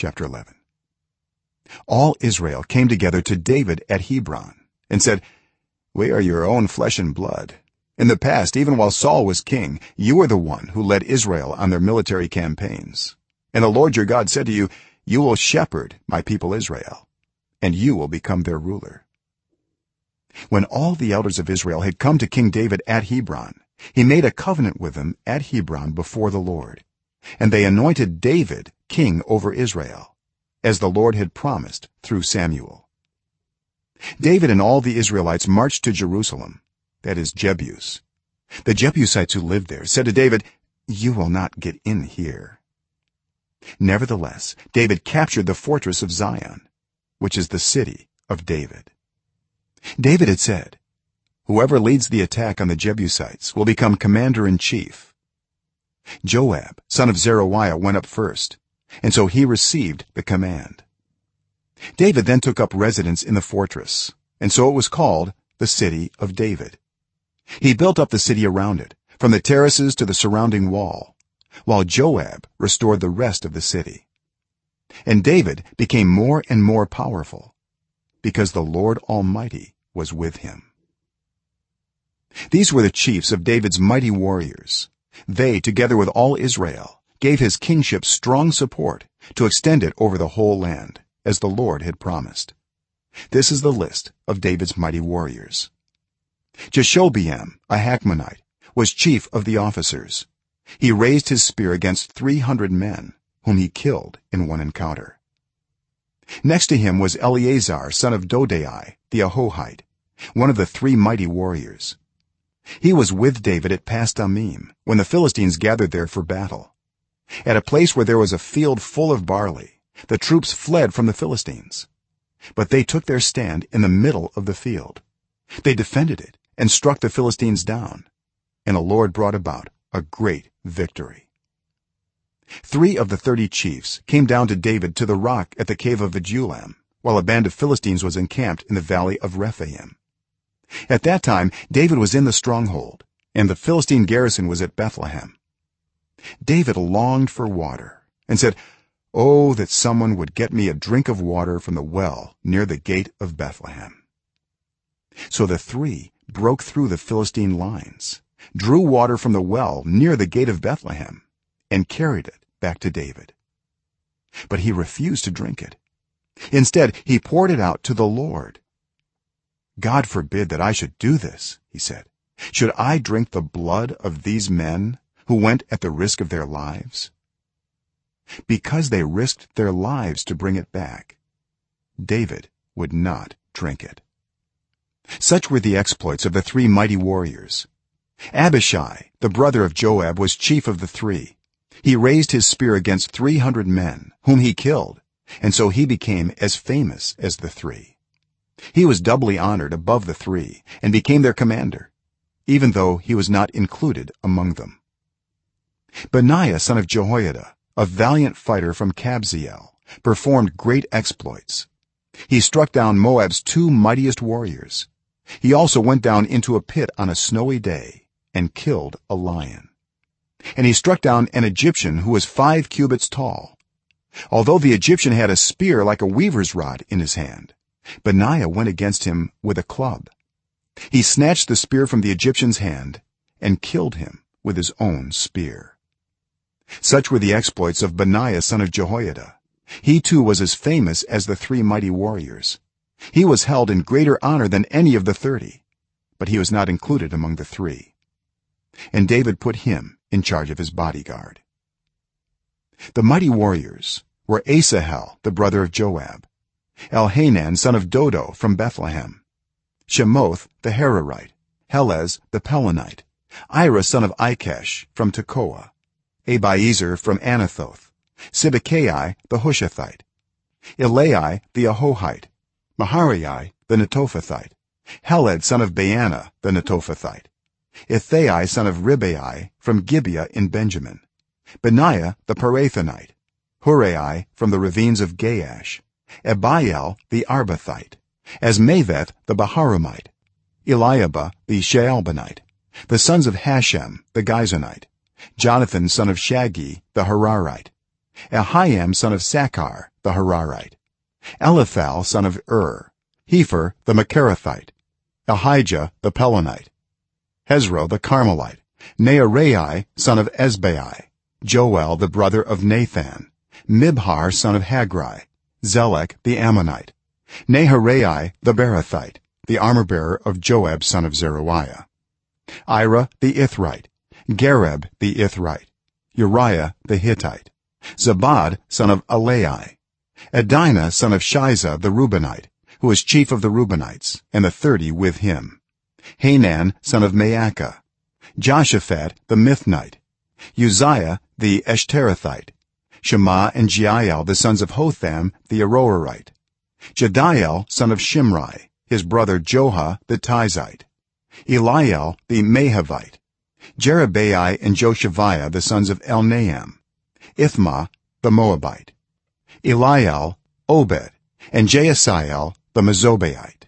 chapter 11 all israel came together to david at hebron and said we are your own flesh and blood. In the past even while saul was king you were the one who led israel on their military campaigns. And the lord your god said to you you will shepherd my people israel and you will become their ruler when all the elders of israel had come to king david at hebron he made a covenant with them at hebron before the lord and they anointed david king over israel as the lord had promised through samuel. David and all the israelites marched to jerusalem that is jebus. The jebusites who lived there said to david you will not get in here. Nevertheless david captured the fortress of zion which is the city of david. David had said whoever leads the attack on the jebusites will become commander in chief joab son of zeruiah went up first and so he received the command. David then took up residence in the fortress and so it was called the city of david. He built up the city around it from the terraces to the surrounding wall while joab restored the rest of the city. And david became more and more powerful because the lord almighty was with him. These were the chiefs of david's mighty warriors they together with all israel gave his kingship strong support to extend it over the whole land as the lord had promised. This is the list of david's mighty warriors. Jashobeam a hakmonite was chief of the officers. He raised his spear against 300 men whom he killed in one encounter. Next to him was eleazar son of dodai the ahohite one of the three mighty warriors he was with david at pasdammim when the philistines gathered there for battle. At a place where there was a field full of barley the troops fled from the philistines. But they took their stand in the middle of the field. They defended it and struck the philistines down and the lord brought about a great victory. 3 of the 30 chiefs came down to david to the rock at the cave of adullam while a band of philistines was encamped in the valley of rephaim at that time david was in the stronghold and the philistine garrison was at bethlehem. David longed for water and said oh that someone would get me a drink of water from the well near the gate of bethlehem. So the three broke through the philistine lines drew water from the well near the gate of bethlehem and carried it back to david. But he refused to drink it. Instead he poured it out to the lord god forbid that i should do this he said. Should i drink the blood of these men who went at the risk of their lives? Because they risked their lives to bring it back david would not drink it. Such were the exploits of the three mighty warriors. Abishai the brother of joab was chief of the 3 he raised his spear against 300 men whom he killed and so he became as famous as the 3 he was doubly honored above the 3 and became their commander even though he was not included among them. Benaiah son of jehoiada a valiant fighter from kabzeel performed great exploits. He struck down moab's two mightiest warriors. He also went down into a pit on a snowy day and killed a lion. And he struck down an egyptian who was 5 cubits tall. Although the egyptian had a spear like a weaver's rod in his hand benaiah went against him with a club. He snatched the spear from the egyptian's hand and killed him with his own spear. Such were the exploits of benaiah son of jehoiada. He too was as famous as the three mighty warriors. He was held in greater honor than any of the 30 but he was not included among the 3 and david put him in charge of his bodyguard. The mighty warriors were asahel the brother of joab elhanan son of dodo from bethlehem. Shammoth the harorite. Helez the pelonite. Ira son of ikkesh from tekoa. Abiezer from anathoth. Sibbekai the hushathite. Ilai the ahohite. Maharai the netophathite heled son of baanah the netophathite ithai son of ribai from gibeah in benjamin. Benaiah the pirathonite hurai from the ravines of gaash abiel the arbathite azmaveth the baharumite eliahba the shaalbonite the sons of hashem the gizonite jonathan son of shagee the hararite ahiam son of sakar the hararite eliphal son of ur hepher the mekerathite ahijah the pelonite hezro the carmelite naarai son of ezbai joel the brother of nathan mibhar son of hagri zelek the ammonite. Naharai the berothite the armor-bearer of joab son of zeruiah. Ira the ithrite. Gareb the ithrite. Uriah the hittite. Zabad son of ahlai. Adina son of shiza the reubenite who was chief of the reubenites and the 30 with him. Hanan son of maakah. Joshaphat the mithnite. Uzzia the ashterathite shama and jeiel the sons of hotham the aroerite. Jediael son of shimri his brother joha the tizite. Eliel the mahavite jeribai and joshaviah the sons of elnaam ithmah the moabite. Eliel obed. And jaasiel the mezobaite